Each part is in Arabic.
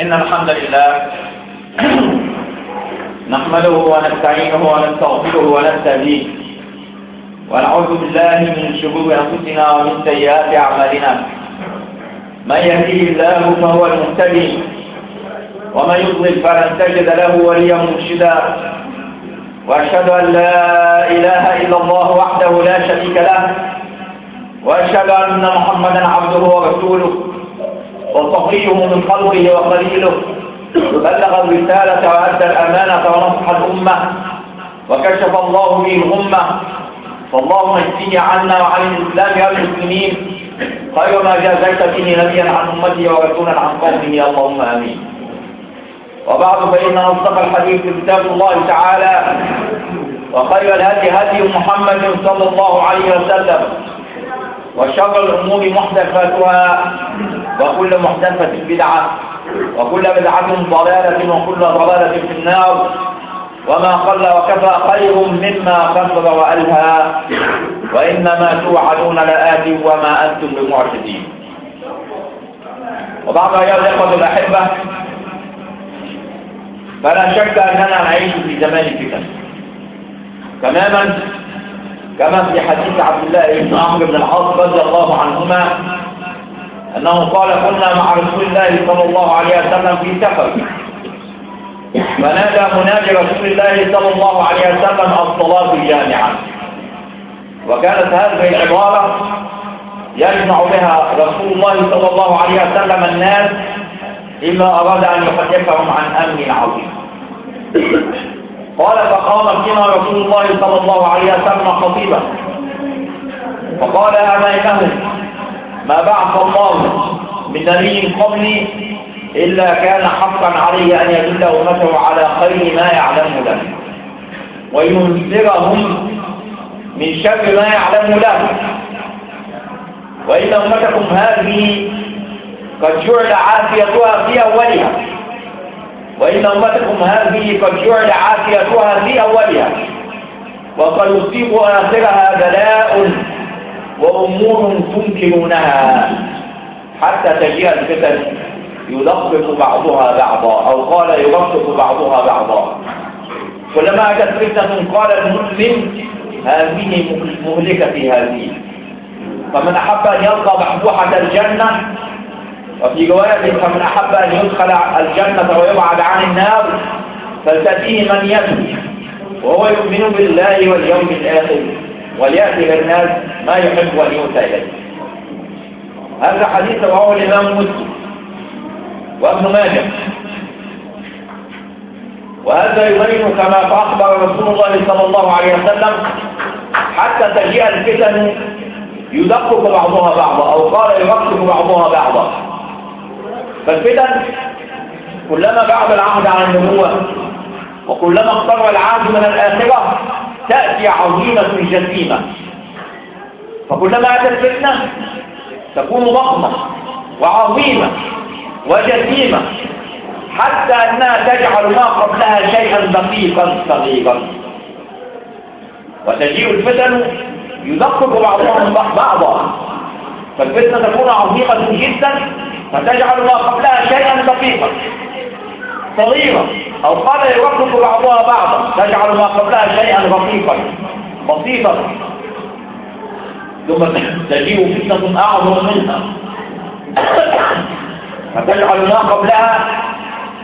إن الحمد لله نحمده ونستعينه ونستغفره ونستهديه. ونعوذ بالله من شرور أنفسنا ومن سيئات أعمالنا. من يهديه الله فهو المهتدي. ومن يضلل فلن تجد له وليا مرشدا. وأشهد أن لا إله إلا الله وحده لا شريك له. وأشهد أن محمدا عبده ورسوله. وصفيه من خلقه وخليله بلغ الرسالة وأدى الأمانة ونصح الأمة. وكشف الله به الأمة فاللهم اجزيه عنا وعن الإسلام والمسلمين خير ما جازيت به نبيا عن أمته ورسولا عن قومه. اللهم آمين. وبعد فإن أصدق الحديث كتاب الله تعالى. وخير الهدي هدي محمد صلى الله عليه وسلم. وشر الأمور محدثاتها. وكل محدثة بدعة وكل بدعة ضلالة وكل ضلالة في النار. وما قل وكفى خير مما كثر وألهى. وإنما توعدون لآت وما أنتم بمعجزين. وبعض أيها الإخوة الأحبة فلا شك أننا نعيش في زمان فتن. تماما كما في حديث عبد الله بن عمرو بن العاص رضي الله عنهما أنه قال كنا مع رسول الله صلى الله عليه وسلم في سفر. فنادى منادي رسول الله صلى الله عليه وسلم الصلاة الجامعة. وكانت هذه العبارة يجمع بها رسول الله صلى الله عليه وسلم الناس إما أراد أن يحدثهم عن أمن عظيم. قال فقام فينا رسول الله صلى الله عليه وسلم خطيبا. فقال أمامهم ما بعث الله من نبي قبلي إلا كان حقا عليه أن يدل أمته على خير ما يعلم له. وينذرهم من شر ما يعلم له. وإن أمتكم هذه قد جعل عافيتها في أولها. وإن أمتكم هذه قد جعل عافيتها في أولها. وقد يصيب آخرها بلاء وأمور تنكرونها. حتى تجيء الفتن يلقف بعضها بعضا أو قال يلقف بعضها بعضا. كلما أتت فتنة قال المسلم هذه مهلكة هذه. فمن أحب أن يلقى محبوحة الجنة وفي رواية فمن أحب أن يدخل الجنة ويبعد عن النار فلتأتيه من يتوي وهو يؤمن بالله واليوم الآخر. وليأتي للناس ما يحب أن يؤتى إليه. هذا حديث رواه الإمام مسلم وابن ماجه. وهذا يبين كما أخبر رسول الله صلى الله عليه وسلم حتى تجيء الفتن يدقق بعضها بعضا أو قال يرقق بعضها بعضا. فالفتن كلما بعد العهد عن النبوة وكلما اقترب العهد من الآخرة تأتي عظيمة جسيمة. فكلما أتت فتنة تكون ضخمة وعظيمة وجسيمة حتى أنها تجعل ما قبلها شيئا دقيقا صغيرا. وتجيء الفتن يدقق بعضهم بعضا. فالفتنة تكون عظيمة جدا فتجعل ما قبلها شيئا دقيقا. صغيرا أو قال يوقف بعضها بعضا. تجعل ما قبلها شيئا رقيقا بسيطا. ثم تجيء فتنة أعظم منها. فتجعل ما قبلها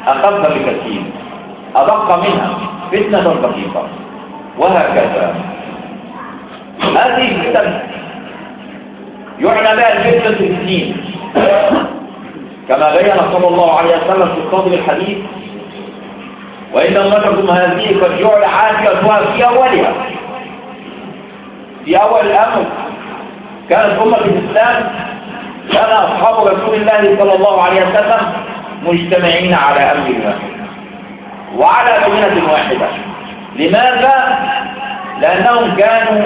أخف بكثير. أدق منها. فتنة دقيقة وهكذا. هذه الفتن يعنى بها الفتنة الدين. كما بين صلى الله عليه وسلم في صدر الحديث وإن أمتكم هذه قد جعل عافيتها في أولها. في أول الأمر كانت أمة الإسلام كان أصحاب رسول الله صلى الله عليه وسلم مجتمعين على أمر واحد وعلى بينة واحدة. لماذا؟ لأنهم كانوا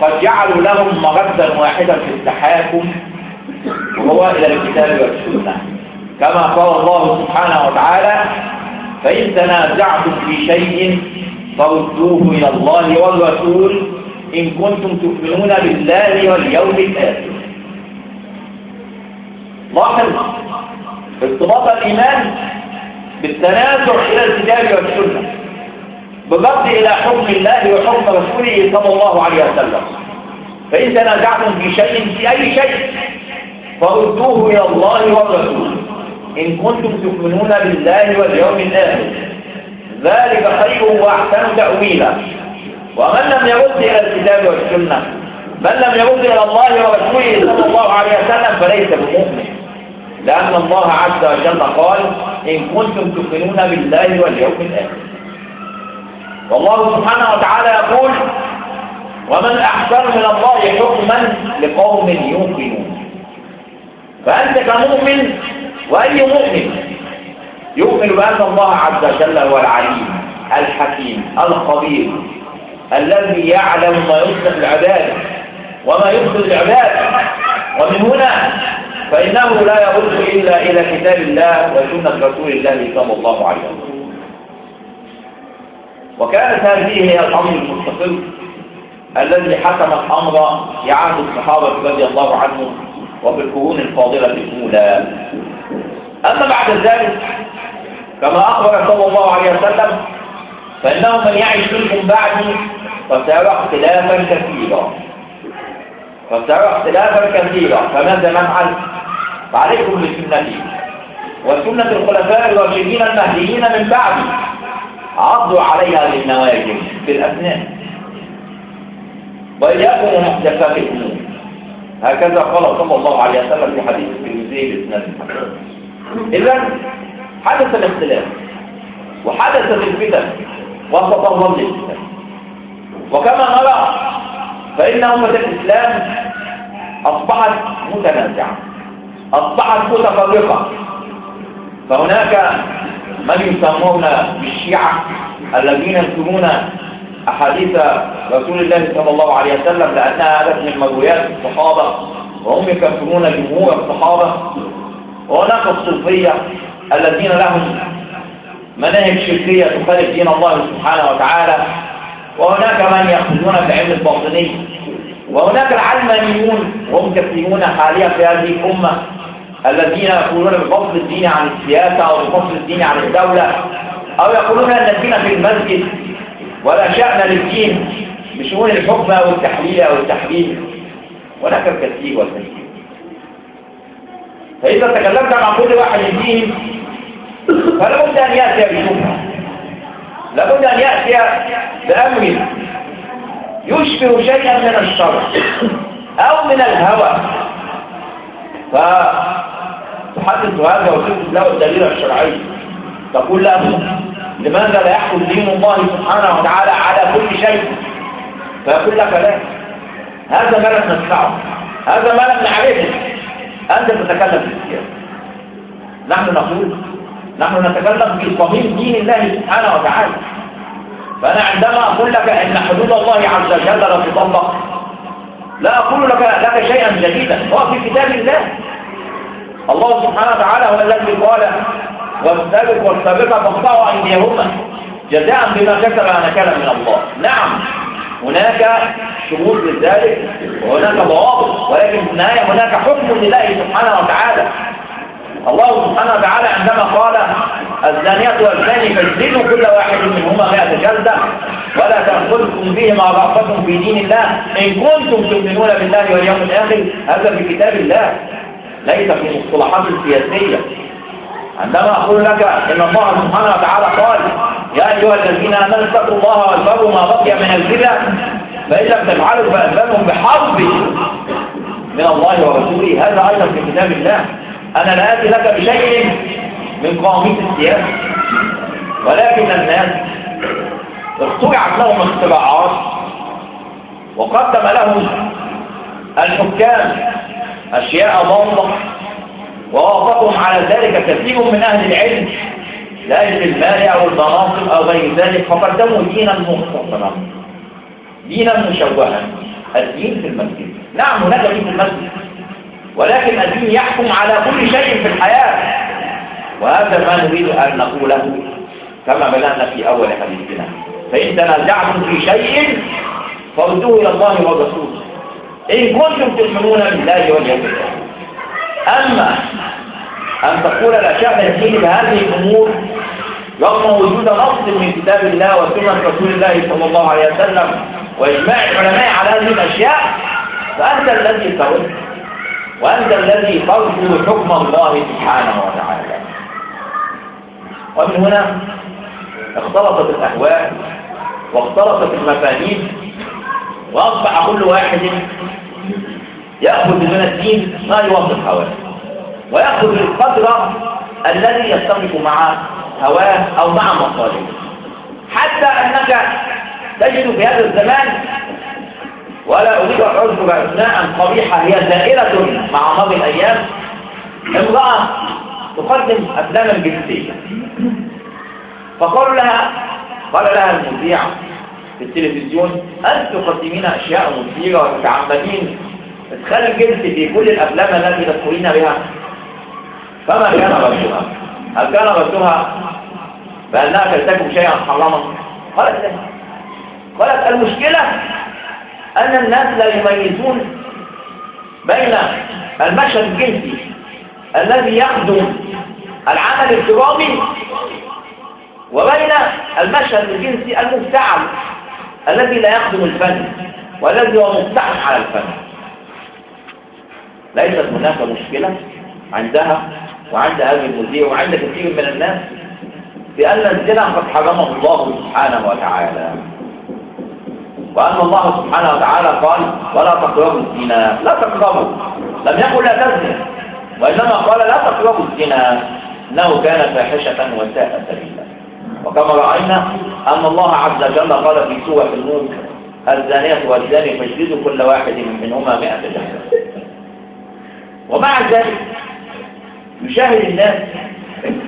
قد جعلوا لهم مردا واحدا في التحاكم وهو إلى الكتاب والسنة. كما قال الله سبحانه وتعالى فإن تنازعتم في شيء فردوه إلى الله والرسول إن كنتم تؤمنون بالله واليوم الآخر. لاحظ ارتباط الإيمان بالتنازع إلى الكتاب والسنة بالرد إلى حكم الله وحكم رسوله صلى الله عليه وسلم. فإن تنازعتم في شيء في أي شيء فردوه إلى الله والرسول. إن كنتم تؤمنون بالله واليوم الآخر. ذلك خير وأحسن تأويلا. ومن لم يرد إلى الكتاب والسنة من لم يرد إلى الله ورسوله صلى الله عليه وسلم فليس بمؤمن. لأن الله عز وجل قال إن كنتم تؤمنون بالله واليوم الآخر. والله سبحانه وتعالى يقول ومن أحسن من الله حكما لقوم يوقنون. فأنت كمؤمن وأي مؤمن يؤمن بأن الله عز وجل هو العليم الحكيم الخبير الذي يعلم ما يصلح العباد وما يفسد العباد. ومن هنا فإنه لا يرد إلا إلى كتاب الله وسنة رسول الله صلى الله عليه وسلم. وكانت هذه هي الأمر المستقل الذي حكم الأمر في عهد الصحابة رضي الله عنهم وفي القرون الفاضلة الأولى. أما بعد ذلك كما أخبر صلى الله عليه وسلم فإنه من يعيش منكم بعدي فسيرى اختلافا كثيرا. فسيرى اختلافا كثيرا فماذا نفعل؟ فعليكم بسنتي. وسنة الخلفاء الراشدين المهديين من بعدي عضوا عليها بالنواجذ بالأسنان. وإياكم ومحدثات الأمور. هكذا قال صلى الله عليه وسلم في حديث الترمذي بإسناد إذا حدث الاختلاف وحدثت الفتن الظل الفتن. وكما نرى فإن أمة الإسلام أصبحت متنازعة أصبحت متفرقة. فهناك من يسمون بالشيعة الذين يذكرون أحاديث رسول الله صلى الله عليه وسلم لأنها هدف من مرويات الصحابة وهم يكفرون جمهور الصحابة. وهناك الصوفية الذين لهم مناهج شركية تخالف دين الله سبحانه وتعالى وهناك من يأخذون بعلم الباطني وهناك العلمانيون وهم كثيرون حاليا في هذه الأمة الذين يقولون بفصل الدين عن السياسة أو بفصل الدين عن الدولة أو يقولون أن الدين في المسجد ولا شأن للدين بشؤون الحكم أو التحليل أو التحليل هناك الكثير والكثير فإذا تكلمت عن كل واحد دين فلا بد أن يأتي بشبهة. لابد أن يأتي بأمر يشبه شيئا من الشرع أو من الهوى. فتحدث هذا وتكتب له الدليل الشرعي تقول له لماذا لا يحكم دين الله سبحانه وتعالى على كل شيء؟ فيقول لك لا. هذا ما لم ندفعه هذا ما لم نعرفه. أنت تتكلم في السياسة نحن نقول نحن نتكلم في صميم دين الله سبحانه وتعالى. فأنا عندما أقول لك أن حدود الله عز وجل لا تطبق لا أقول لك لك شيئا جديدا. هو في كتاب الله. الله سبحانه وتعالى هو الذي قال والسابق والسابقة فاقطعوا أيديهما جزاء بما كسب نكالا من الله. نعم. هناك شروط لذلك وهناك ضوابط ولكن في النهاية هناك حكم لله سبحانه وتعالى. الله سبحانه وتعالى عندما قال الزانية والزاني فاجلدوا كل واحد منهما مئة جلدة ولا تأخذكم بهما رأفة في دين الله. إن كنتم تؤمنون بالله واليوم الآخر هذا في كتاب الله. ليس في مصطلحات السياسية عندما أقول لك إن الله سبحانه وتعالى قال يا أيها الذين آمنوا اتقوا الله واذكروا ما بقي من الربا فإن لم تفعلوا فأذنهم بحرب من الله ورسوله. هذا أيضا في كتاب الله. أنا لا آتي لك بشيء من قواميس السياسة ولكن الناس اخترعت لهم اختراعات وقدم لهم الحكام أشياء ضمنة ووافقهم على ذلك كثير من أهل العلم. لأجل المال أو المناصب أو غير ذلك فقدموا دينا مختصرا دينا مشوها الدين في المسجد. نعم هناك دين في المسجد ولكن الدين يحكم على كل شيء في الحياة. وهذا ما نريد أن نقوله كما بدأنا في أول حديثنا. فإن تنازعتم في شيء فردوه إلى الله والرسول إن كنتم تؤمنون بالله واليوم الآخر. أما أن تقول شأن الدين بهذه الأمور رغم وجود نص من كتاب الله وسنة رسول الله صلى الله عليه وسلم وإجماع العلماء على هذه الأشياء فأنت الذي ترد وأنت الذي ترجو حكم الله سبحانه وتعالى. ومن هنا اختلطت الأهواء واختلطت المفاهيم وأصبح كل واحد يأخذ من الدين ما يوافق هواه ويأخذ القدر الذي يتفق مع هواه أو مع مصالحه. حتى أنك تجد في هذا الزمان ولا أريد أن أذكر أثناء قبيحة هي زائرة مع ماضي الأيام امرأة تقدم أفلاما جنسية فقالوا لها قال لها المذيع في التلفزيون أنت تقدمين أشياء مثيرة وتتعمدين إدخال الجنس في كل الأفلام التي تذكرين بها. فما كان ردها هل كان ردها بأنها ترتكب شيئا؟ حراما قالت لا قالت المشكلة أن الناس لا يميزون بين المشهد الجنسي الذي يخدم العمل الدرامي وبين المشهد الجنسي المفتعل الذي لا يخدم الفن والذي هو مفتعل على الفن. ليست هناك مشكلة عندها وعند هذه المذيع وعند كثير من الناس بأن الزنا قد حرمه الله سبحانه وتعالى. وأن الله سبحانه وتعالى قال ولا تقربوا الزنا. لا تقربوا. لم يقل لا تزني. وإنما قال لا تقربوا الزنا. إنه كان فاحشة وساء سبيلا. وكما رأينا أن الله عز وجل قال في سورة النور الزانية والزاني فاجلدوا كل واحد منهما مئة جهة ومع ذلك يشاهد الناس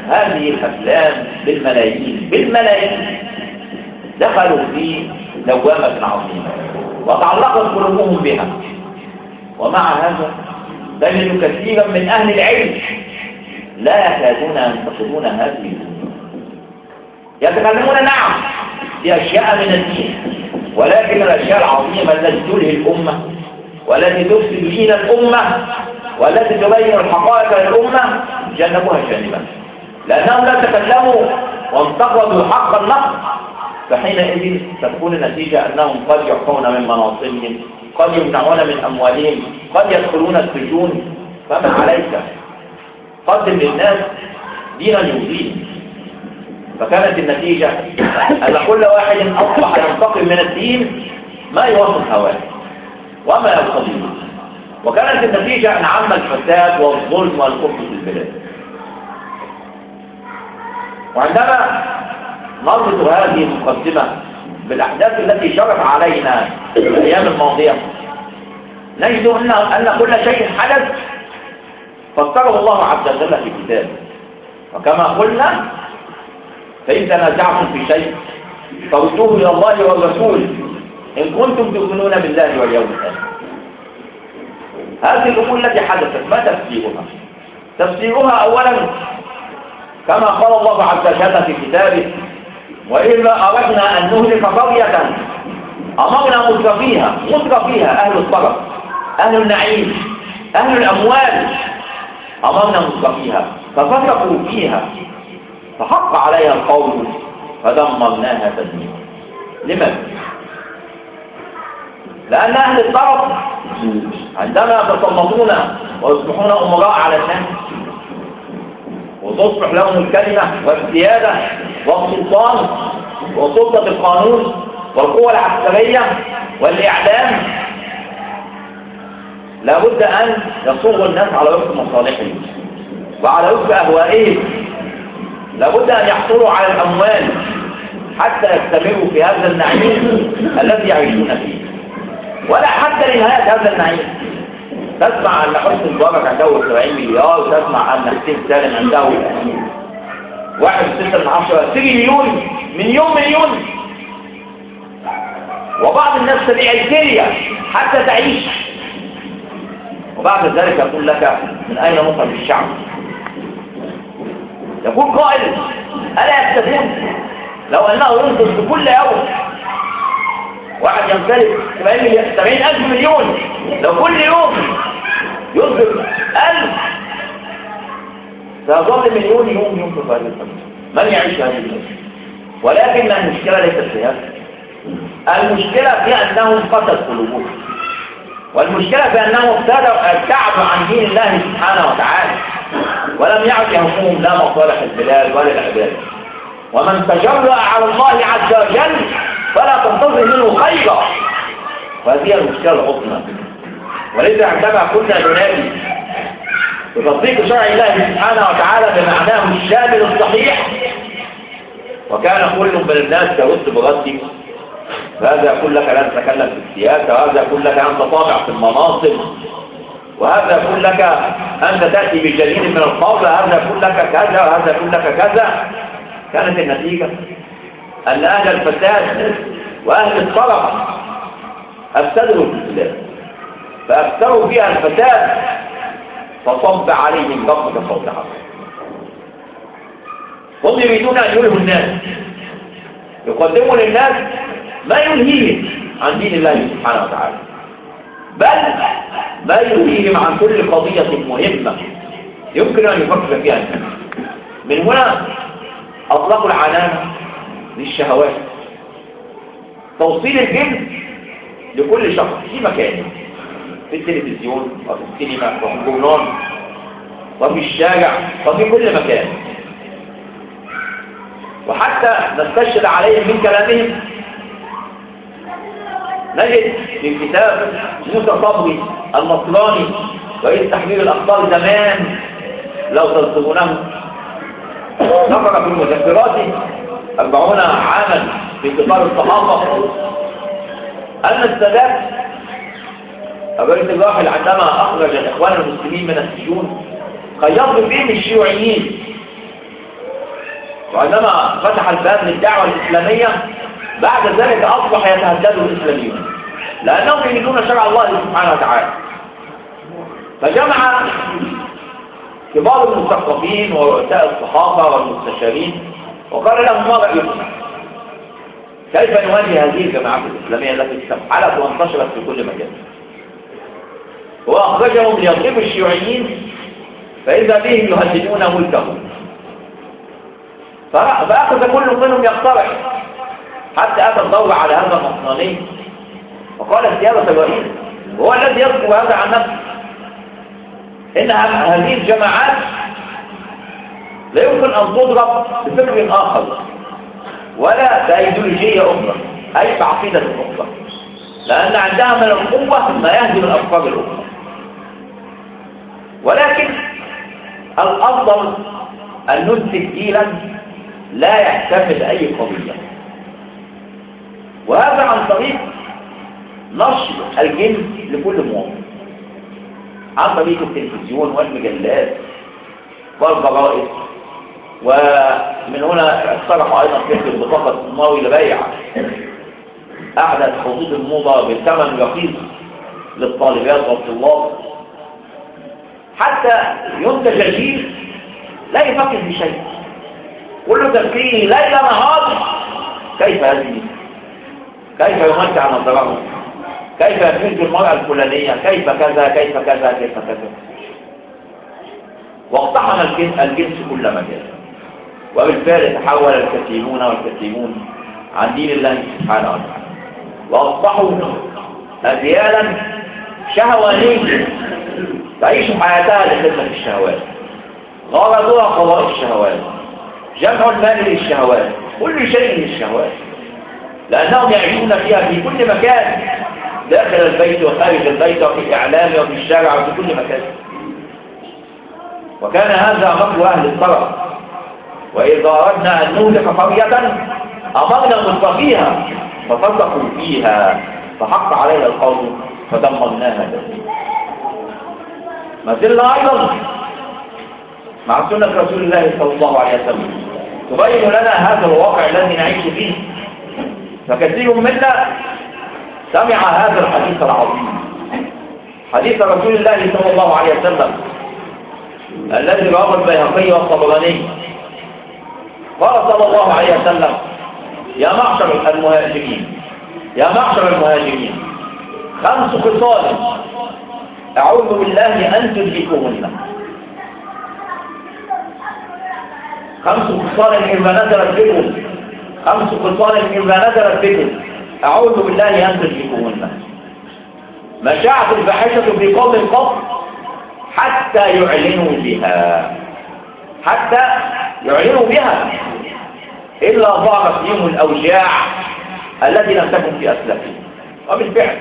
هذه الأفلام بالملايين بالملايين. دخلوا في دوامة عظيمة. وتعلقت قلوبهم بها. ومع هذا تجد كثيرا من أهل العلم لا يكادون ينتقدون هذه الأمور. يتكلمون نعم في أشياء من الدين ولكن الأشياء العظيمة التي تلهي الأمة والتي تفسد دين الأمة والتي تبين الحقائق للأمة جنبوها جانبا. لأنهم لا تكلموا وانتقدوا حق النقد فحينئذ تكون النتيجة أنهم قد يحقون من مناصبهم قد يمنعون من أموالهم قد يدخلون السجون. فما عليك؟ قدم للناس دينا يوزيهم فكانت النتيجة أن كل واحد أصبح ينتقم من الدين ما يوافق هواه وما يقتضيه وكانت النتيجة أن عم الفساد والظلم والكفر في البلاد. وعندما نربط هذه المقدمة بالأحداث التي شرف علينا في الأيام الماضية نجد أن, أن كل شيء حدث فسره الله عز وجل في كتابه. وكما قلنا فإن تنازعتم في شيء فردوه إلى الله والرسول إن كنتم تؤمنون بالله واليوم الآخر. هذه الأمور التي حدثت. ما تفسيرها؟ تفسيرها أولا كما قال الله عز وجل في كتابه وإذا أردنا أن نهلك قرية أمرنا مترفيها مترفيها أهل الطرف أهل النعيم أهل الأموال أمرنا مترفيها ففسقوا فيها فحق عليها القول فدمرناها تدميرا. لماذا؟ لأن أهل الطرف عندما يتسلطون ويصبحون أمراء على الناس وتصبح لهم الكلمة والسيادة والسلطان وسلطة القانون والقوة العسكرية والإعلام لابد أن يصوغ الناس على وفق مصالحهم وعلى وفق أهوائهم. لابد أن يحصلوا على الأموال حتى يستمروا في هذا النعيم الذي يعيشون فيه. ولا حتى لنهاية هذا النعيم. تسمع أن حسن مبارك عنده 70 مليار وتسمع أن حسين سالم عنده واحد ستة من عشرة تريليون مليون مليون وبعض الناس تبيع الكلية حتى تعيش. وبعد ذلك يقول لك من أين مخرج الشعب؟ يقول قائل ألا يكتفون لو أنه ينقذ كل يوم. واحد يمتلك 70 ألف مليون. لو كل يوم ينفق ألف. سيظل مليون يوم ينفق هذه القضية من يعيش هذه القضية ولكن المشكلة ليست في هذا. المشكلة في أنهم قتل قلوبهم. والمشكلة في أنهم ابتعدوا عن دين الله سبحانه وتعالى. ولم يعد يهمهم لا مصالح البلاد ولا العباد. ومن تجرأ على الله عز وجل فلا تنتظر منه وهذه المشكلة العظمى. ولذا عندما كنا ننادي بتطبيق شرع الله سبحانه وتعالى بمعناه الشامل الصحيح وكان كل من الناس يرد برده فهذا يقول لك لا تتكلم في السياسة وهذا يقول لك أنت طابع في المناصب وهذا يقول لك أنت تأتي بجديد من القول هذا يقول لك كذا وهذا يقول لك كذا. كانت النتيجة أن أهل الفساد وأهل الطرف أفسدوا البلاد فأكثروا فيها الفساد فصب عليهم ربك صوت عظيم هم يريدون أن يلهوا الناس. يقدموا للناس ما يلهيهم عن دين الله سبحانه وتعالى. بل ما يلهيهم عن كل قضية مهمة يمكن أن يفكر فيها الناس. من هنا أطلقوا العنان للشهوات. توصيل الجنس لكل شخص في مكان في التلفزيون وفي السينما وفي الجورنال وفي الشارع وفي كل مكان. وحتى نستشهد عليهم من كلامهم. نجد في كتاب موسى صبري النصراني رئيس تحرير الأخبار زمان لو تذكرونه. نقر في المذكرات أربعون عاما في كبار الصحافة أن السادات الرئيس الراحل عندما أخرج الإخوان المسلمين من السجون خيط بهم الشيوعيين. وعندما فتح الباب للدعوة الإسلامية بعد ذلك أصبح يتهدد الإسلاميون لأنهم يريدون شرع الله سبحانه وتعالى. فجمع كبار المثقفين ورؤساء الصحافة والمستشارين وقال لهم ما رأيكم كيف نواجه هذه الجماعات الإسلامية التي استفحلت وانتشرت في كل مكان. وأخرجهم ليضربوا الشيوعيين فإذا بهم يهددون ملكهم. فأخذ كل منهم يقترح. حتى أتى الدور على هذا النصراني وقال السيادة الرئيس هو الذي يذكر هذا عن نفسه. إن هذه الجماعات لا يمكن أن تضرب بفكر آخر. ولا بأيديولوجية أخرى أي بعقيدة أخرى لأن عندها من القوة ما يهدم الأفكار الأخرى ولكن الأفضل أن ننتج جيلا لا يحتمل أي قضية. وهذا عن طريق نشر الجنس لكل مواطن عن طريق التلفزيون والمجلات والجرائد ومن هنا اقترحوا أيضا فكره بطاقه الصماوي لبيع احدث خطوط الموضه بثمن رخيص للطالبات والطلاب. حتى ينتج جيل لا يفكر في شيء. كل تفكيره ليل نهار كيف هذه؟ كيف يمتع نظره كيف يفيد المرأة الفلانية؟ كيف كذا؟ كيف كذا؟ كيف كذا؟ واقتحم الجنس كل مجال. وبالفعل تحول الكثيرون والكثيرون عن دين الله سبحانه وتعالى. وأصبحوا اجيالا شهوانيه تعيش حياتها لخدمه الشهوات. غرضها قضاء الشهوات. جمع المال للشهوات. كل شيء للشهوات. لأنهم يعيشون فيها في كل مكان. داخل البيت وخارج البيت وفي الإعلام وفي الشارع وفي كل مكان. وكان هذا مكر أهل الطرف. وإذا أردنا أن نهلك قرية أمرنا متقيها فصدقوا فيها فحق عليها القول فدمرناها ما زلنا أيضا مع سنة رسول الله صلى الله عليه وسلم. تبين لنا هذا الواقع الذي نعيش فيه. فكثير منا سمع هذا الحديث العظيم. حديث رسول الله صلى الله عليه وسلم الذي رواه البيهقي والطبراني. قال صلى الله عليه وسلم يا معشر المهاجرين يا معشر المهاجرين خمس خصال أعوذ بالله أن تدركوهن خمس خصال إذا نزلت بكم خمس خصال إذا نزلت بكم أعوذ بالله أن تشركوهن ما شاعت الفاحشة في قوم قط حتى يعلنوا بها حتى يعلنوا بها إلا ظهرت فيهم الأوجاع التي لم تكن في أسلافهم. وبالفعل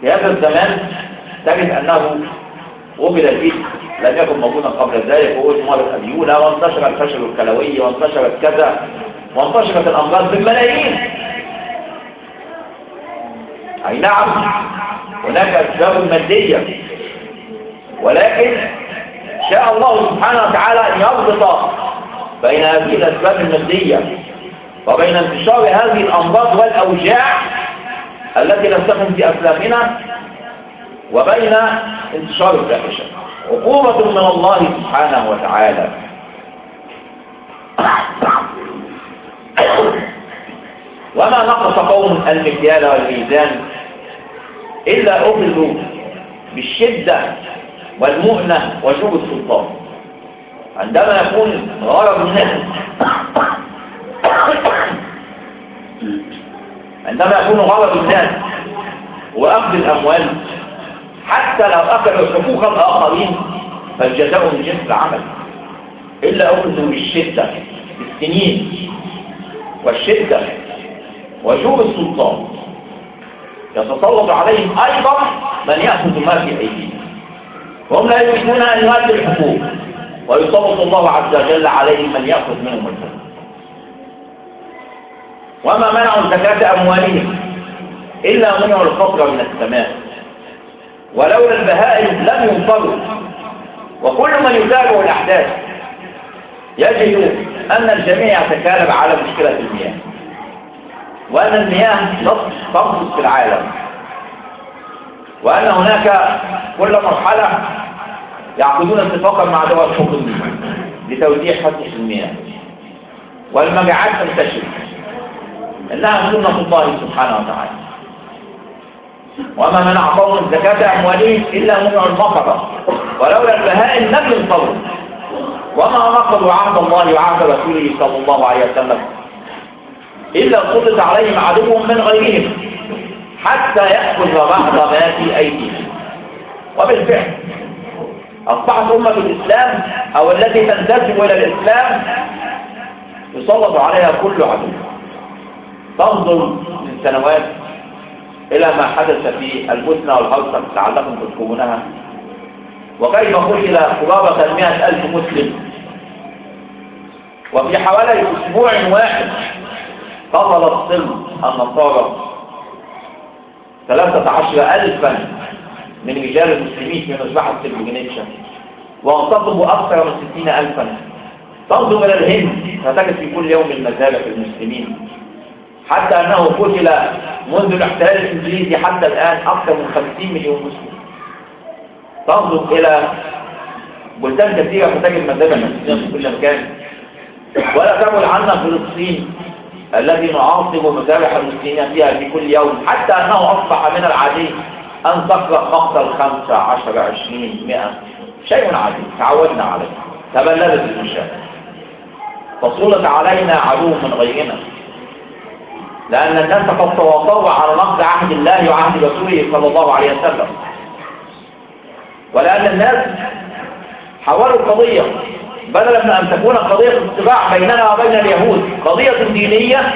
في هذا الزمان تجد أنه وجد الإثم لم يكن موجودا قبل ذلك وهو مرض أبيولة وانتشر الفشل الكلوي وانتشرت كذا وانتشرت الأمراض بالملايين أي نعم هناك أسباب مادية ولكن شاء الله سبحانه وتعالى أن يربط بين هذه الأسباب المادية وبين انتشار هذه الأمراض والأوجاع التي تكن في أسلافنا وبين انتشار الفاحشة. عقوبة من الله سبحانه وتعالى. وما نقص قوم المكيال والميزان إلا أخذوا بالشدة والمؤنة وجوب السلطان. عندما يكون غرض الناس عندما يكون غرض الناس وأخذ الأموال حتى لو أكلوا حقوق الآخرين فالجزاء من جنس العمل. إلا أخذوا بالشدة بالسنين والشدة وجوب السلطان. يتسلط عليهم أيضا من يأخذ ما في أيديهم. وهم لا يريدون أن يؤدوا الحقوق. ويسلط الله عز وجل عليهم من يأخذ منهم الحقوق. وما منعوا زكاة أموالهم إلا منعوا الفقر من السماء ولولا البهائم لم ينفروا. وكل من يتابع الأحداث يجد أن الجميع يتكالب على مشكلة المياه. وأن المياه تنقص في العالم. وأن هناك كل مرحلة يعقدون اتفاقا مع دول الحكم. لتوزيع حصص المياه. والمجاعات تنتشر. إنها سنة الله سبحانه وتعالى. وما منع قوم زكاة أموالهم إلا منع المطر ولولا البهائم لم ينصروا وما نقضوا عهد الله وعهد رسوله صلى الله عليه وسلم. إلا سلط عليهم عدوهم من غيرهم. حتى يأخذ بعض ما في أيديهم. وبالفعل أصبحت أمة الإسلام أو التي تنتسب إلى الإسلام يسلط عليها كل عدو. تنظر من سنوات إلى ما حدث في البوسنة والهرسك لعلكم تذكرونها وكيف قتل قرابة مئة ألف مسلم؟ وفي حوالي أسبوع واحد قتل الصلب النصارى ثلاثة عشر ألفا من رجال المسلمين في مذبحة سلبجنيتشا واغتصبوا أكثر من ستين ألفا. تنظر إلى الهند فتجد في كل يوم في المسلمين. حتى أنه قتل منذ الاحتلال الإنجليزي حتى الآن أكثر من 50 مليون مسلم. تنظر إلى بلدان كثيرة فتجد مذابة المسلمين في كل مكان. ولا تبعد عنا فلسطين الذي نعاصب مذابح المسلمين فيها في كل يوم حتى أنه أصبح من العادي أن تقرأ مقتل خمسة عشر عشرين مئة. شيء عادي تعودنا عليه. تبلدت المشاهد فصولت علينا عدو من غيرنا. لأن الناس قد تواصلوا على نقض عهد الله وعهد رسوله صلى الله عليه وسلم. ولأن الناس حولوا القضية بدلا من أن تكون قضية الصراع بيننا وبين اليهود. قضية دينية.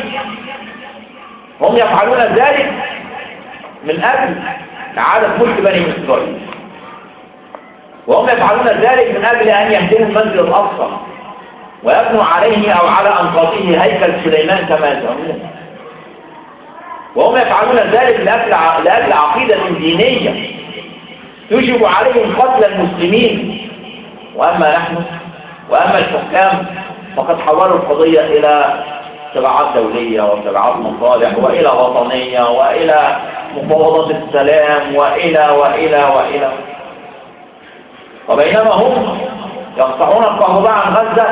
هم يفعلون ذلك من أجل إعادة ملك بني إسرائيل. وهم يفعلون ذلك من أجل أن يهدموا المسجد الأقصى. ويبنوا عليه أو على أنقاضه هيكل سليمان كما يزعمون. وهم يفعلون ذلك لأجل عقيدة دينية. يجب عليهم قتل المسلمين. وأما نحن وأما الحكام فقد حولوا القضية إلى صراعات دولية وصراعات مصالح وإلى وطنية وإلى مفاوضات السلام وإلى وإلى وإلى. وبينما هم يقطعون الكهرباء عن غزة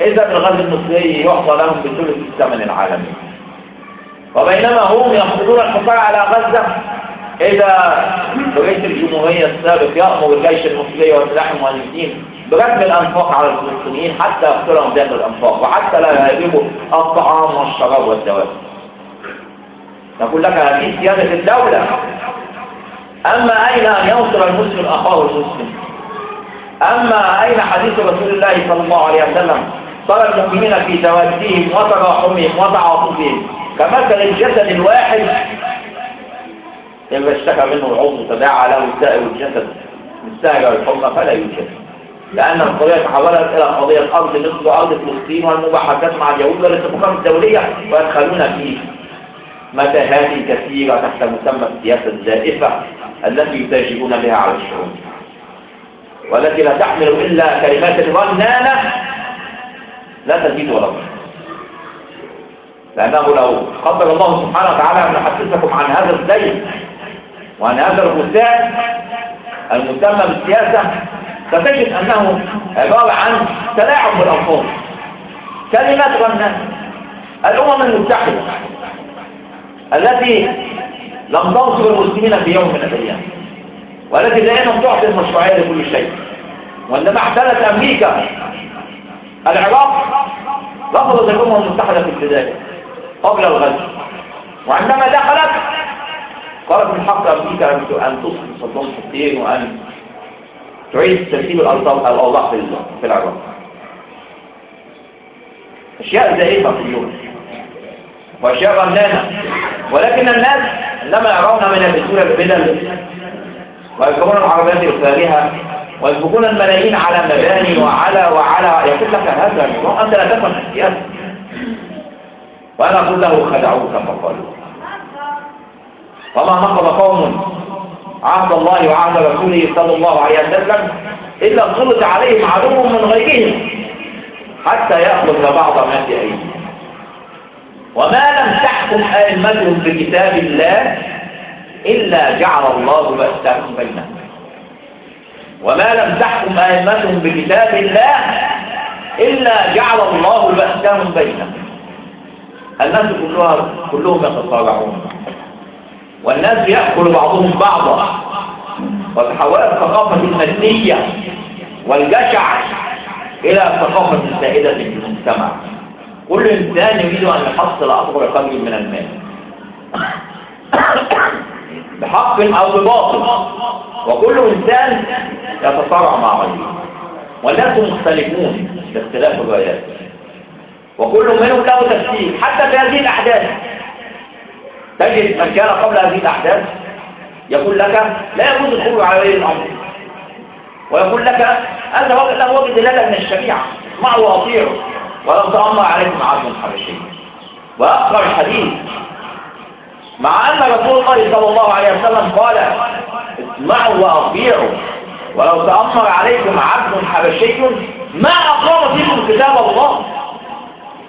إذا الغاز المصري يعطى لهم بثلث الثمن العالمي. وبينما هم يحصلون الحصار على غزة إذا رئيس الجمهورية السابق يأمر الجيش المصري وسلاح المهندسين بركب الأنفاق على الفلسطينيين حتى يقتلهم داخل الأنفاق وحتى لا يجيبوا الطعام والشراب والدواء. نقول لك هذه سيادة الدولة. أما أين أن يوصل المسلم أخاه المسلم؟ أما أين حديث رسول الله صلى الله عليه وسلم؟ ترى المؤمنين في توادهم وتراحمهم وتعاطفهم. كمثل الجسد الواحد. إذا اشتكى منه العضو تداعى له سائر الجسد مستهجر الحمى فلا يوجد. لأن القضية تحولت إلى قضية أرض مصر وأرض فلسطين والمباحثات مع اليهود والاتفاقات الدولية ويدخلون في متاهات كثيرة تحت مسمى السياسة الزائفة التي يتاجرون بها على الشعوب والتي لا تحمل إلا كلمات رنانة لا تزيد ولا تنقص لأنه لو قدر الله سبحانه وتعالى أن يحدثكم عن هذا الزين وعن هذا الغثاء المسمى بالسياسة ستجد أنه عبارة عن تلاعب بالألفاظ كلمات رنانة الأمم المتحدة التي لم تنصر المسلمين في يوم من الأيام والتي دائما تعطي المشروعية لكل شيء. وعندما احتلت أمريكا العراق رفضت الأمم المتحدة في البداية قبل الغزو. وعندما دخلت قالت من حق أمريكا أن تصل صدام حسين وأن تعيد ترتيب الأوضاع في العراق أشياء زائفة في اليوم؟ وأشياء غنانة ولكن الناس عندما يرون من البسولة البدل ويذكرون العربيات الفارهة وينفقون الملايين على مباني وعلى وعلى يقول لك هذا أنت لا تفهم السياسة وأنا أقول له خدعوك فقالوا. وما نقض قوم عهد الله وعهد رسوله صلى الله عليه وسلم إلا سلط عليهم عدو من غيرهم حتى يأخذ بعض ما في أيديهم وما لم تحكم أئمتهم بكتاب الله إلا جعل الله بأسهم بينهم. وما لم تحكم أئمتهم بكتاب الله إلا جعل الله بأسهم بينهم. الناس كلها كلهم يتصارعون والناس يأكل بعضهم بعضا. وتحولت الثقافة المادية والجشع إلى ثقافة سائدة في المجتمع. كل إنسان يريد أن يحصل أكبر قدر من المال. بحق أو بباطل. وكل إنسان يتصارع مع غيره. والناس مختلفون باختلاف الروايات. وكل منهم له تفسير. حتى في هذه الأحداث تجد من كان قبل هذه الأحداث يقول لك لا يجوز الخروج على ولي الأمر ويقول لك أنت له وجه دلالة من الشريعة. اسمعوا وأطيعوا ولو تأمر عليكم عبد حبشي وأقرأ الحديث. مع أن رسول الله صلى الله عليه وسلم قال اسمعوا وأطيعوا ولو تأمر عليكم عبد حبشي. ما أقام فيكم كتاب الله؟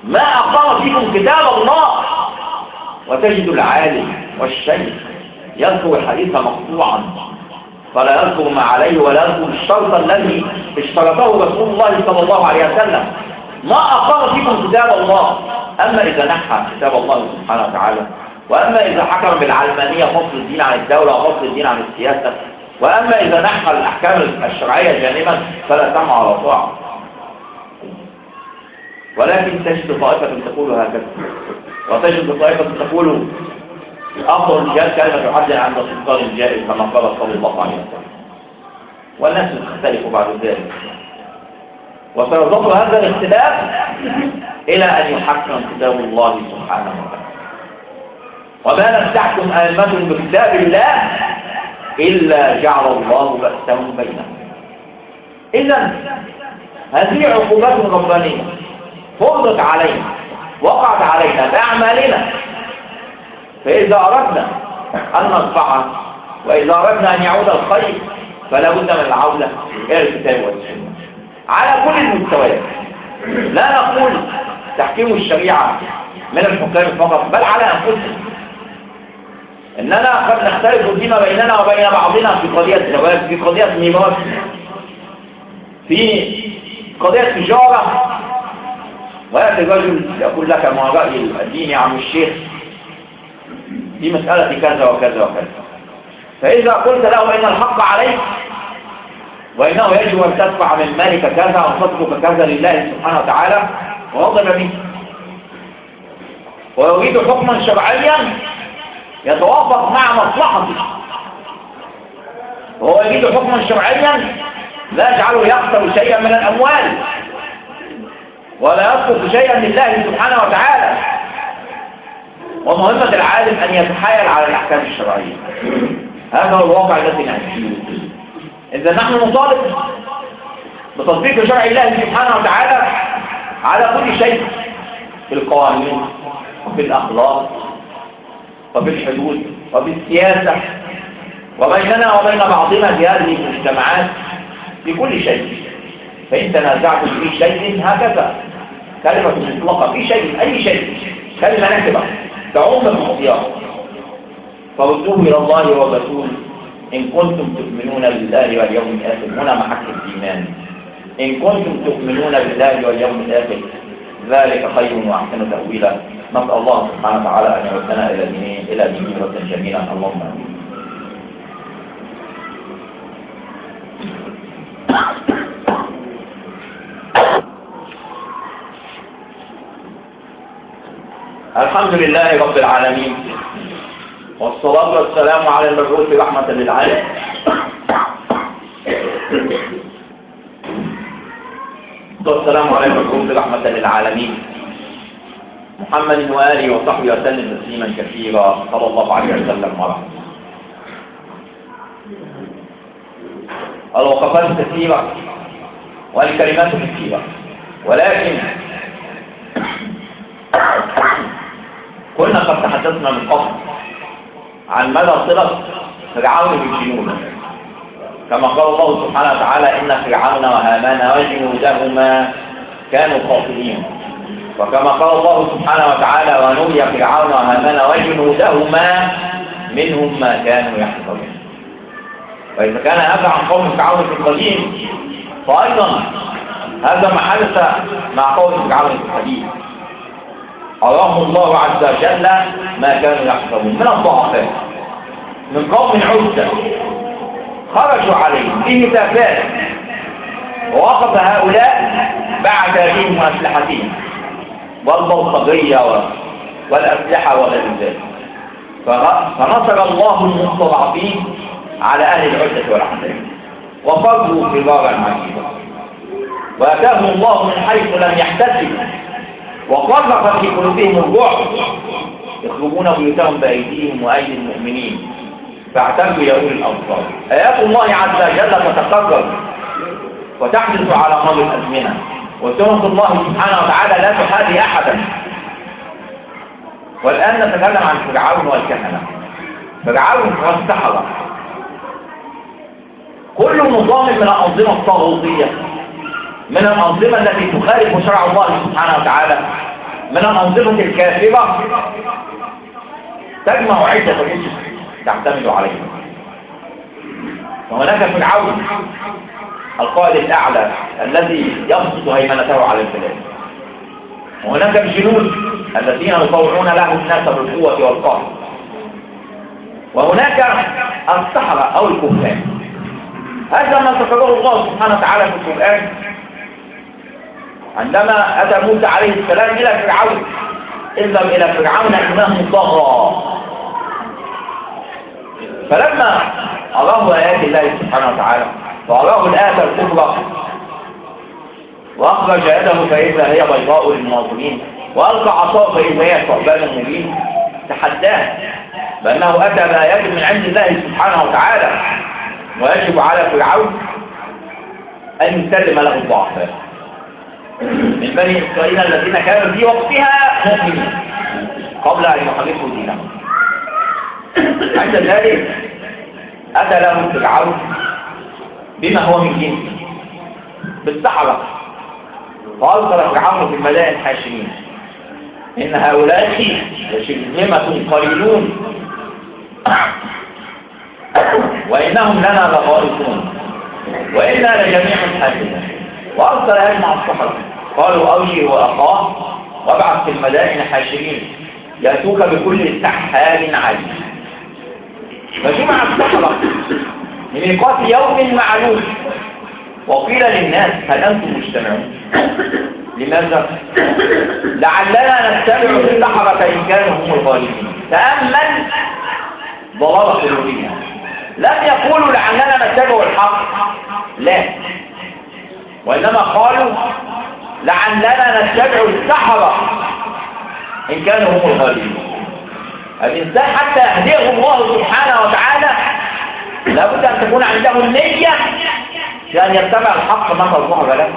ما أقام فيكم كتاب الله؟ وتجد العالم والشيخ يذكر الحديث مقطوعا. فلا يذكر ما عليه ولا يذكر الشرط الذي اشترطه رسول الله صلى الله عليه وسلم. ما أقام فيكم كتاب الله؟ أما إذا نحى كتاب الله سبحانه وتعالى وأما إذا حكم بالعلمانية فصل الدين عن الدولة وفصل الدين عن السياسة وأما إذا نحى الأحكام الشرعية جانبا فلا سمع ولا طاعة. ولكن تجد طائفة تقول هكذا. وتجد طائفة تقول أفضل الرجال كلمة يعدل عند سلطان الجائز كما قال صلى الله عليه وسلم. والناس تختلف بعد ذلك. وسيظل هذا الاختلاف إلى أن يحكم كتاب الله سبحانه وتعالى. وما لم تحكم أئمتهم بكتاب الله إلا جعل الله بأسهم بينهم. إذا هذه عقوبات ربانية فرضت علينا وقعت علينا بأعمالنا. فإذا أردنا أن نصفعها وإذا أردنا أن يعود الخير فلا بد من العودة إلى الكتاب والسنة. على كل المستويات. لا نقول تحكيم الشريعة من الحكام فقط بل على أنفسنا. إننا قد نختلف فيما بيننا وبين بعضنا في قضية زواج في قضية ميراث في قضية تجارة ويأتي الرجل يقول لك ما رأي الدين عم الشيخ. في مسألة كذا وكذا وكذا. فإذا قلت له إن الحق عليك وإنه يجب أن تدفع من مالك كذا وتترك كذا لله سبحانه وتعالى وغضب منه ويريد حكما شرعيا يتوافق مع مصلحته. وهو يريد حكما شرعيا لا يجعله يخسر شيئا من الأموال. ولا يسقط شيئا لله سبحانه وتعالى. ومهمة العالم أن يتحايل على الأحكام الشرعية. هذا هو الواقع الذي نعيش فيه. إذا نحن نطالب بتطبيق شرع الله سبحانه وتعالى على كل شيء في القوانين وفي الأخلاق وفي الحدود وفي السياسة وبيننا وبين بعضنا في هذه المجتمعات في كل شيء. فإن تنازعتم في شيء هكذا. كلمة مطلقة في شيء أي شيء كلمة نكبة تعوم السياق فردوه إلى الله والرسول إن كنتم تؤمنون بالله واليوم الآخر هنا محك الإيمان. إن كنتم تؤمنون بالله واليوم الآخر ذلك خير وأحسن تأويلا. نسأل الله سبحانه وتعالى أن يردنا إلى دينه إلى دينه جميلا. اللهم آمين. الحمد لله رب العالمين. والصلاة والسلام على المبعوث رحمة للعالم. والسلام على المبعوث رحمة للعالمين. محمد وآله وصحبه وسلم تسليما كثيرا. صلى الله عليه وسلم مرة الوقفات كثيرة. والكلمات كثيرة. ولكن كنا قد تحدثنا من قبل عن مدى صلة فرعون بالجنود. كما قال الله سبحانه وتعالى إن فرعون وهامان وجنودهما كانوا خاطئين. وكما قال الله سبحانه وتعالى ونولي فرعون وهامان وجنودهما منهم ما كانوا يحذرون. وإذا كان هذا عن قوم فرعون في القديم فأيضا هذا ما حدث مع قوم فرعون في القديم. أراهم الله عز وجل ما كانوا يحسبون من الضعفاء من قوم عزة خرجوا عليهم. بهتافات ووقف هؤلاء بعد بهم وأسلحتهم. والبلطجية والأسلحة وغير ذلك فنصر الله المستضعفين على أهل العزة والأحزاب. وفروا فرارا عجيبا وأتاهم الله من حيث لم يحتسبوا وقرق في قلوبهم الرعب يخرجون بيوتهم بأيديهم وأيدي المؤمنين. فاعتمدوا يا أولي الأبصار. آيات الله عز وجل تتكرر وتحدث على مر الأزمنة. وسنة الله سبحانه وتعالى لا تحادي أحدا. والآن نتكلم عن فرعون والكهنة. فرعون والسحرة كل نظام من الأنظمة الطاغوتية من الأنظمة التي تخالف شرع الله سبحانه وتعالى. من الأنظمة الكافرة تجمع عدة أسس تعتمد عليها وهناك فرعون القائد الأعلى الذي يبسط هيمنته على البلاد. وهناك الجنود الذين يطوعون له الناس بالقوة والقهر. وهناك السحرة أو الكهان. هذا ما ذكره الله سبحانه وتعالى في القرآن. عندما أتى موسى عليه السلام إلى فرعون اذهب إلى فرعون إنه طغى. فلما أراه آيات الله سبحانه وتعالى وأراه الآية الكبرى وأخرج يده فإذا هي بيضاء للناظرين وألقى عصاه فإذا هي ثعبان مبين. تحداه بأنه أتى بآيات من عند الله سبحانه وتعالى ويجب على فرعون أن يسلم له الضعفاء من بني إسرائيل الذين كانوا في وقتها مؤمنين قبل أن يحرفوا دينهم. عند ذلك أتى لهم فرعون بما هو من جنسه بالسحرة. فألقى فرعون في المدائن حاشرين إن هؤلاء لشرذمة قليلون وإنهم لنا لغائطون وإنا لجميع حاسدون وأرسل يجمع السحرة قالوا أوشي وأخاه وابعث في المدائن حاشرين. يأتوك بكل سحار عليم. فجمع السحرة لميقات يوم معلوم. وقيل للناس هل أنتم مجتمعون؟ لماذا؟ لعلنا نتبع السحرة إن كانوا هم الغالبين. تأمل ضلالة قلوبنا لم يقولوا لعلنا نتبع الحق. لا. وإنما قالوا لعلنا نتبع السحرة إن كانوا هم الغالبين الإنسان حتى يهديه الله سبحانه وتعالى لابد أن تكون عنده النية في أن يتبع الحق متى ظهر له.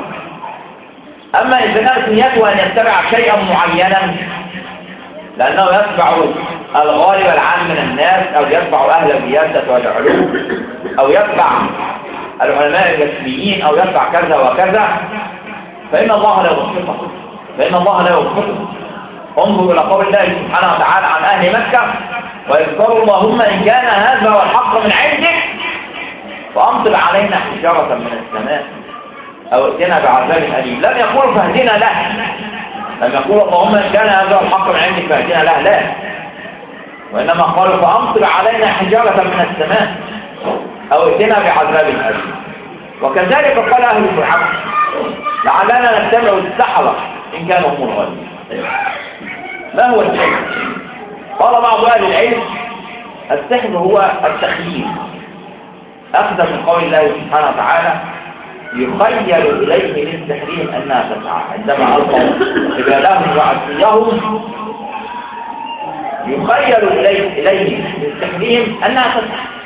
أما إذا كانت نيته أن يتبع شيئا معينا لأنه يتبع الغالب العام من الناس أو يتبع أهل الرياسة والعلوم أو يتبع العلماء الرسميين أو يتبع كذا وكذا فإن الله لا يوفقه فإن الله لا يوفقه انظر إلى قول الله سبحانه وتعالى عن أهل مكة ويذكروا اللهم إن كان هذا هو الحق من عندك فأمطر علينا حجارة من السماء أو ائتنا بعذاب أليم. لم يقولوا فاهدنا له لم يقولوا اللهم إن كان هذا الحق من عندك فاهدنا له لا. وإنما قالوا فأمطر علينا حجارة من السماء. أو ائتنا بعذاب أليم. وكذلك قال أهل فرعون لعلنا نتبع السحرة إن كانوا هم الغالبين ما هو السحر؟ قال بعض أهل العلم السحر هو التخييل أخذ من قول الله سبحانه وتعالى يخيل إليه من سحرهم أنها تسعى عندما ألقوا حبالهم وعصيهم يخيل إليه من سحرهم أنها تسعى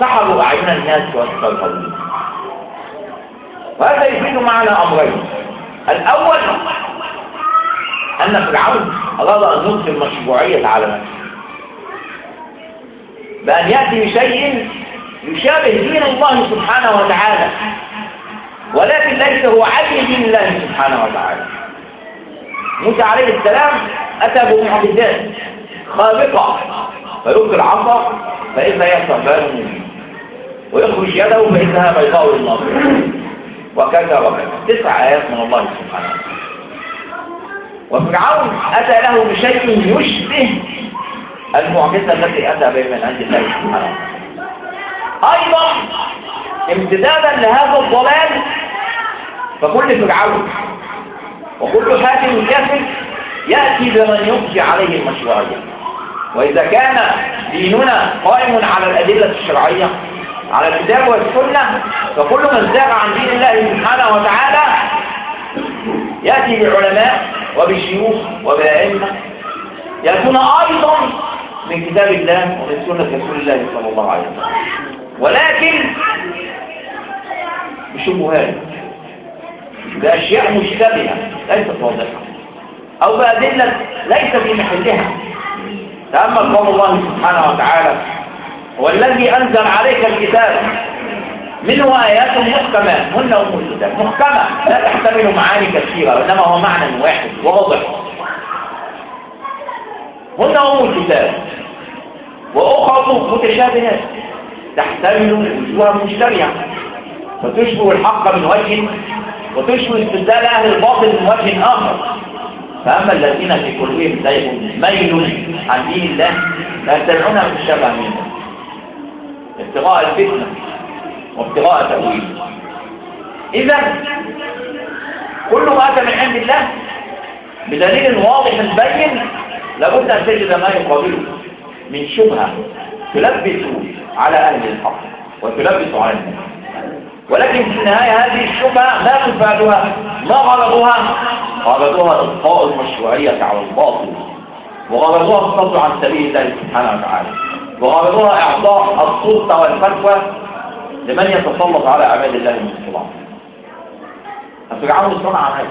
سحروا أعين الناس واستيقظوا وهذا يفيد معنا أمرين. الأول أن فرعون أراد أن يظهر مشروعية على نفسه. بأن يأتي بشيء يشابه دين الله سبحانه وتعالى ولكن ليس هو عين دين الله سبحانه وتعالى. موسى عليه السلام أتى بمعجزات خارقة فيلقي العصا فإذا هي ثعبان ويخرج يده فإذا بيضاء للناظر. وكذا وكذا. تسع آيات من الله سبحانه وفرعون أتى له بشيء يشبه المعجزة التي أتى بها من عند الله سبحانه أيضا امتدادا لهذا الضلال فكل فرعون وكل حاكم كافر يأتي بمن يبقي عليه المشروعية وإذا كان ديننا قائم على الأدلة الشرعية على الكتاب والسنة فكل من زاغ عن دين الله سبحانه وتعالى يأتي بعلماء وبشيوخ وبأئمة يأتون أيضا من كتاب الله ومن سنة رسول الله صلى الله عليه وسلم. ولكن بشبهات بأشياء مشتبهة ليست واضحة أو بأدلة ليس في محلها. تأمل قول الله سبحانه وتعالى هو الذي أنزل عليك الكتاب منه آيات محكمة. هن أم الكتاب. محكمة. لا تحتمل معاني كثيرة وإنما هو معنى واحد واضح هن أم الكتاب. متشابهات تحتمل وجوها مشتبهة فتشبه الحق من وجه وتشبه استدلال أهل الباطل من وجه آخر. فأما الذين في قلوبهم زيغ ميل عن دين الله لا يتبعون في الشبه منه. ابتغاء الفتنة وابتغاء تأويل. إذا كل ما أتى من عند الله بدليل واضح بين لابد أن تجد ما يقابله من شبهة تلبس على أهل الحق وتلبس على الناس. ولكن في النهاية هذه الشبهة ما تفادها ما غرضها؟ غرضها إلقاء المشروعية على الباطل وغرضها الصد عن سبيل الله سبحانه وتعالى. وغرضها إعطاء السلطة والفتوى لمن يتسلط على عباد الله من الصلاة. ففرعون صنع هذا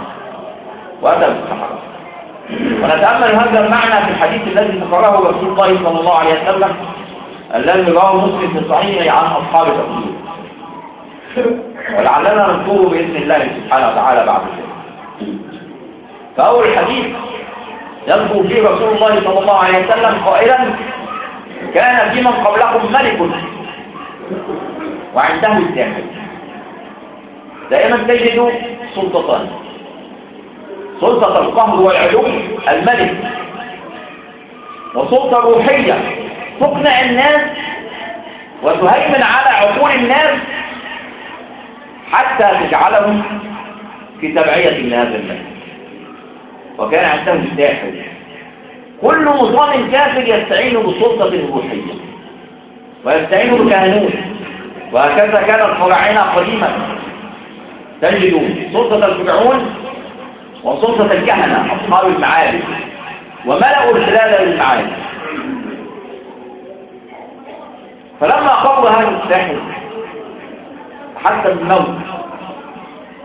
وأتى بالسحرة ونتأمل هذا المعنى في الحديث الذي ذكره رسول الله صلى الله عليه وسلم الذي رواه مسلم في صحيحه عن أصحاب الرسول ولعلنا نذكره بإذن الله سبحانه وتعالى بعد ذلك. فأول الحديث يذكر فيه رسول الله صلى الله عليه وسلم قائلا كان في من قبلكم ملك. وعنده الداخل دائما تجد سلطتان سلطة القهر والعلو الملك. وسلطة روحية. تقنع الناس وتهيمن على عقول الناس حتى تجعلهم في تبعية لهذا الملك وكان عندهم الداخل. كل نظام كافر يستعين بسلطة روحية ويستعين بالكهنوت وهكذا كان الفراعنة قديما. تجد سلطة الفرعون وسلطة الكهنة أصحاب المعابد وملأوا البلاد للمعابد فلما قبض هذا الساحر حتى الموت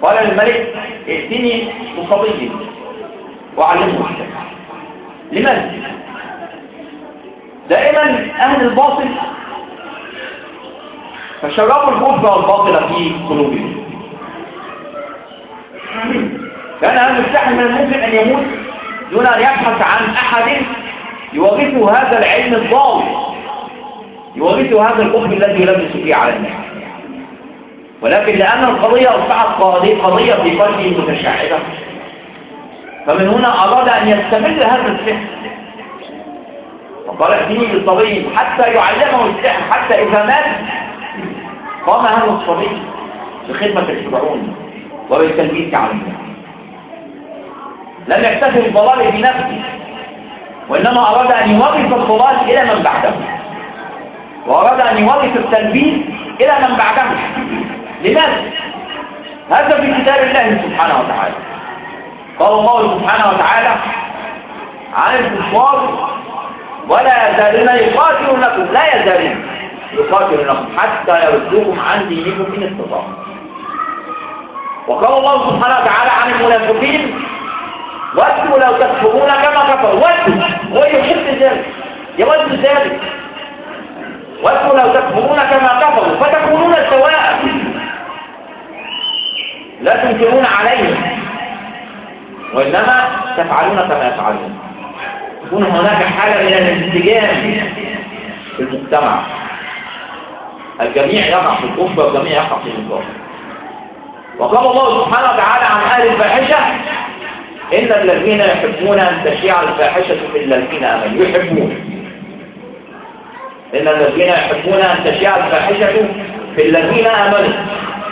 قال للملك ائتني بصبي وعلمه السحر لماذا؟ دائما أهل الباطل. فشربوا الكفر والباطل في قلوبهم. كان أهل السحر من الممكن أن يموت دون أن يبحث عن أحد يورثه هذا العلم الضال. يورثه هذا الكفر الذي يلبس فيه على الناس. ولكن لأن القضية أصبحت قضية في قلبه متشعبة. فمن هنا أراد أن يستمر هذا السحر فقال ائتني بالطبيب حتى يعلمه السحر حتى إذا مات قام هذا الصبي بخدمة الفرعون وبالتلبيس على الناس لم يكتفي بالضلال بنفسه وإنما أراد أن يورث الضلال إلى من بعده. وأراد أن يورث التلبيس إلى من بعده. لماذا؟ هذا في كتاب الله سبحانه وتعالى. قال الله سبحانه وتعالى عن الكفار ولا يزالون يقاتلونكم لا يزالون يقاتلونكم حتى يردوكم عن دينكم إن استطاعوا. وقال الله سبحانه وتعالى عن المنافقين ودوا لو تكفرون كما كفروا ودوا هو يحب ذلك يود ذلك. ودوا لو تكفرون كما كفروا فتكونون سواء. لا تنكرون عليهم. وإنما تفعلون كما يفعلون. تكون هناك حالة من الانسجام في المجتمع. الجميع يقع في الكفر والجميع يقع في النفاق وقال الله سبحانه وتعالى عن أهل الفاحشة إن الذين يحبون أن تشيع الفاحشة في الذين آمنوا. يحبون. إن الذين يحبون أن تشيع الفاحشة في الذين آمنوا.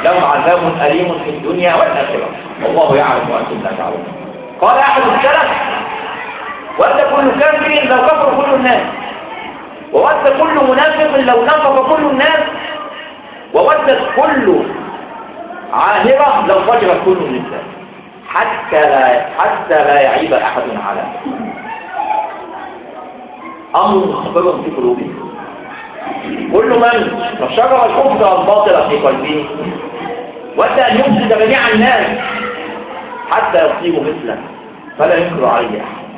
لهم عذاب أليم في الدنيا والآخرة. والله يعلم وأنتم لا تعلمون. قال أحد السلف ود كل كافر لو كفر كل الناس. وود كل منافق لو نفق كل الناس. وودت كل عاهرة لو فجر كل النساء حتى لا حتى لا يعيب أحد على أمر مخبر في قلوبه كل من نشر الكفر والباطل في قلبه. ود أن يفسد جميع الناس. حتى يصيب مثله فلا ينكر عليه أحد.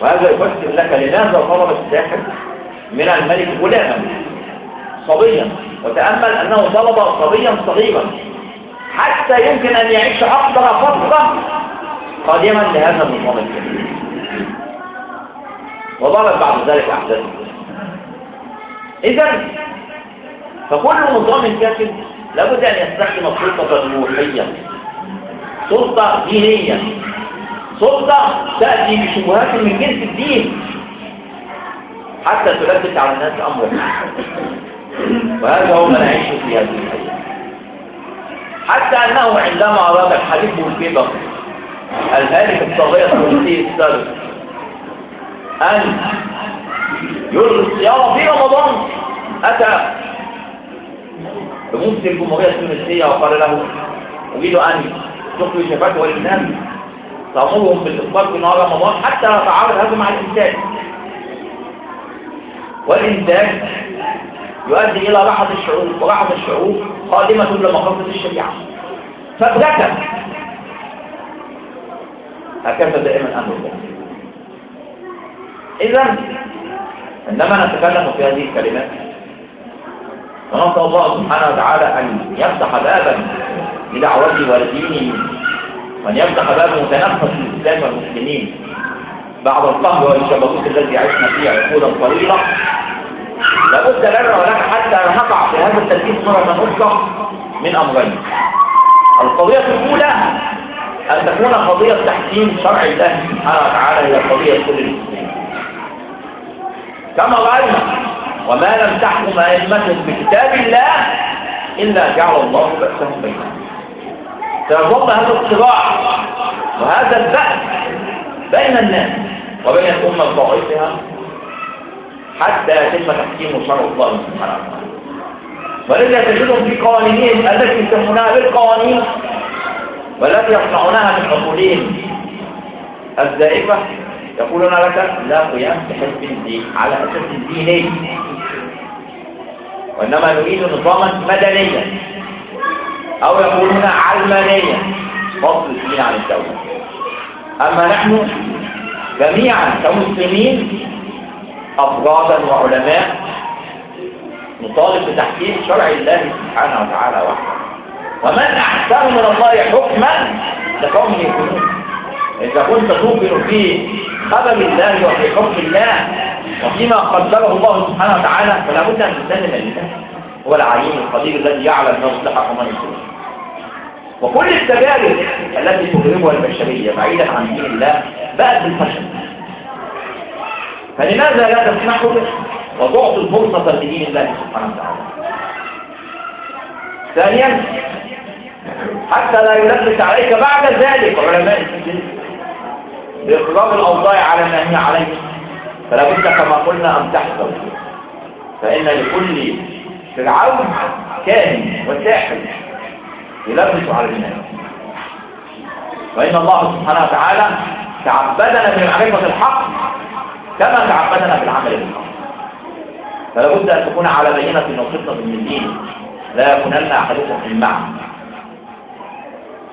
وهذا يفسر لك لماذا طلب الساحر من الملك غلاما صبيا وتأمل أنه طلب صبيا صغيرا. حتى يمكن أن يعيش أفضل فترة قادما لهذا النظام الكبير. وضرب بعد ذلك أحداث. إذا فكل نظام كافر لابد أن يستخدم السلطة الروحية. سلطة دينية. سلطة تأتي بشبهات من جنس الدين. حتى تلبس على الناس أمره وهذا هو ما نعيش في هذه الحياة. حتى أنه عندما أراد الحديث الكبر الهالك الطاغية الثلاثي السابق أن يرغي الصيام في رمضان. أتى بمفتي الجمهورية التونسية وقال له أريد أن تخرج فتوى للناس تأمرهم بالإفطار في نهار رمضان حتى يتعارض هذا مع الإنتاج. والإنتاج يؤدي إلى راحة الشعوب وراحة الشعوب قادمة لمقاصد الشريعة. فابتكر. هكذا دائما أمر الله. إذا عندما نتكلم في هذه الكلمات ونسأل الله سبحانه وتعالى أن يفتح بابا لدعوته ولدينه وأن يفتح بابا متنفس للإسلام والمسلمين بعد القهر والشبابوت الذي عشنا فيه عقودا طويلة لابد لنا ولك حتى نقع في هذا التركيز مرة أخرى من أمرين. القضية الأولى أن تكون قضية تحكيم شرع الله سبحانه وتعالى هي قضية كل المسلمين. كما رأينا وما لم تحكم أئمتهم بكتاب الله إلا جعل الله بأسهم بينهم. سيظل هذا الصراع وهذا البأس بين الناس وبين الأمة بطائفها حتى يتم تحكيم شرع الله سبحانه وتعالى ولذا تجدهم في قوانينهم التي يسمونها بالقوانين والتي يصنعونها من عقولهم الزائفة يقولون لك لا قيام بحزب الدين على أساس ديني وإنما نريد نظاما مدنيا. أو يقولون علمانيا فصل الدين عن الدولة. أما نحن جميعا كمسلمين أفرادا وعلماء نطالب بتحكيم شرع الله سبحانه وتعالى وحده. ومن أحسن من الله حكما لقوم يكونون إذا كنت تؤمن في خبر الله وفي حكم الله وفيما قدره الله سبحانه وتعالى فلا بد أن تسلم لله. هو العليم القدير الذي يعلم ما يصلح وما يصلح وكل التجارب التي تجربها البشرية بعيدا عن دين الله بقت بالفشل. فلماذا لا تسمحوا وتعطوا الفرصة لدين الله سبحانه وتعالى. ثانيا حتى لا يلبس عليك بعد ذلك علماء بإخراج الأوضاع على ما هي عليه فلا بد كما قلنا أن تحذر. فإن لكل فرعون كاهن وساحر. يلبس على الناس وإن الله سبحانه وتعالى تعبدنا بمعرفة الحق كما تعبدنا بالعمل بالحق. فلا بد أن تكون على بينة وخطة من الدين. لا يكونن أحدكم في المعنى.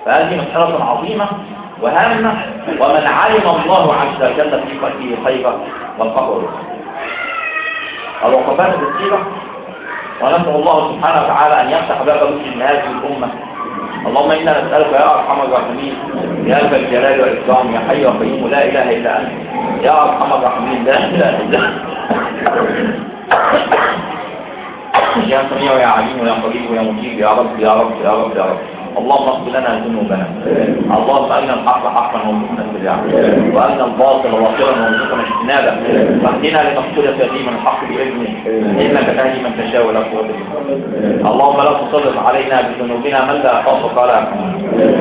فهذه مسألة عظيمة وهامة ومن علم الله عز وجل في قلبه خيرا والفقر الوقفات الكثيرة ونسأل الله سبحانه وتعالى أن يفتح باب رشد هذه الأمة. اللهم إنا نسألك يا أرحم الراحمين يا ذا الجلال والإكرام يا حي وقيوم لا إله إلا أنت. يا أرحم الراحمين لا إله إلا أنت. يا سميع يا عليم يا قريب يا مجيب يا رب يا رب يا رب يا رب. اللهم اغفر لنا ذنوبنا. اللهم أرنا الحق حقا وارزقنا اتباعه وأرنا الباطل باطلا وارزقنا اجتنابه. واهدنا اختلف فيه من الحق بإذنه. إنك تهدي من تشاء ولا قوة اللهم لا تسلط علينا بذنوبنا من لا يخافك ولا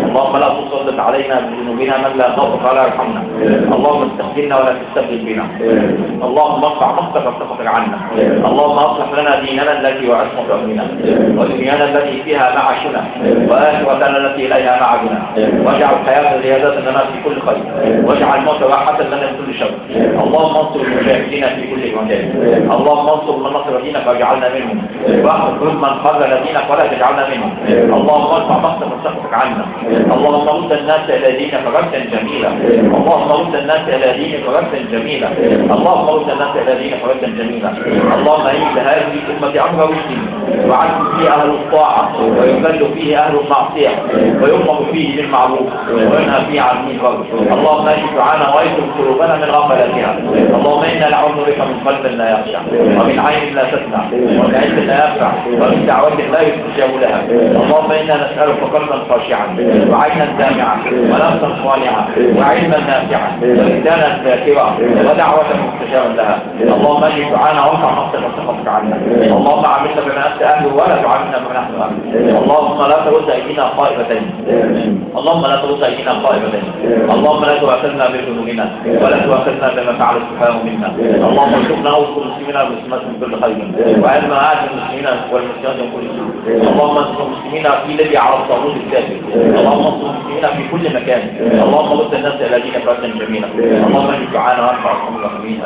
اللهم لا تسلط علينا بذنوبنا من لا يخافك ولا يرحمنا. اللهم استغفرنا ولا تستغفر بنا. اللهم ارفع مقتك وارتفق عنا. اللهم اصلح لنا ديننا التي وعصمت امرنا ودنيانا التي فيها معاشنا. وآخر وكان التي إليها معدنا واجعل الحياة زيادة لنا في كل خير. واجعل الموت راحة لنا من كل شر. اللهم انصر المجاهدين في كل مكان. اللهم انصر من نصر دينك واجعلنا منهم. واخذ من خذل دينك ولا تجعلنا منهم. اللهم ارفع مقتك وسخطك عنا. اللهم رد الناس إلى دينك ردا جميلا. اللهم رد الناس إلى دينك ردا جميلا. اللهم رد الناس إلى دينك ردا جميلا. اللهم إن هذه الأمة أمر مسلم وعدل فيه أهل الطاعة. ويذل فيه أهل المعصية. المعصية ويؤمر فيه بالمعروف وينهى فيه عن المنكر. اللهم اشف دعانا وايسر قلوبنا من غفلتها. اللهم أنا نعوذ بك من قلب لا يخشع ومن عين لا تسمع ومن علم لا ينفع ومن دعوة لا يستجاب لها. اللهم إنا نسألك قلبا خاشعا وعينا سامعا ونفسا صالحا وعلما نافعا ولسانا ذاكرا ودعوة مستجابا لها. اللهم اشف دعانا وارفع نفسك وسخطك عنا اللهم عاملنا بما أنت أهله ولا تعاملنا بما نحن أهله. اللهم لا ترد أيدينا قائمتين اللهم لا ترد أيدينا قائمتين اللهم لا تؤاخذنا بذنوبنا ولا تؤاخذنا بما فعل السفهاء منا. اللهم ارزقنا اوصل المسلمين والمسلمات من كل خير. وعلم اعز المسلمين والمسلمات من كل سوء اللهم انصر المسلمين في الذي على الطاغوت الكافر اللهم انصر المسلمين في كل مكان. اللهم رد الناس إلى دينك ردا جميلا. اللهم اجعل دعانا وارفع امين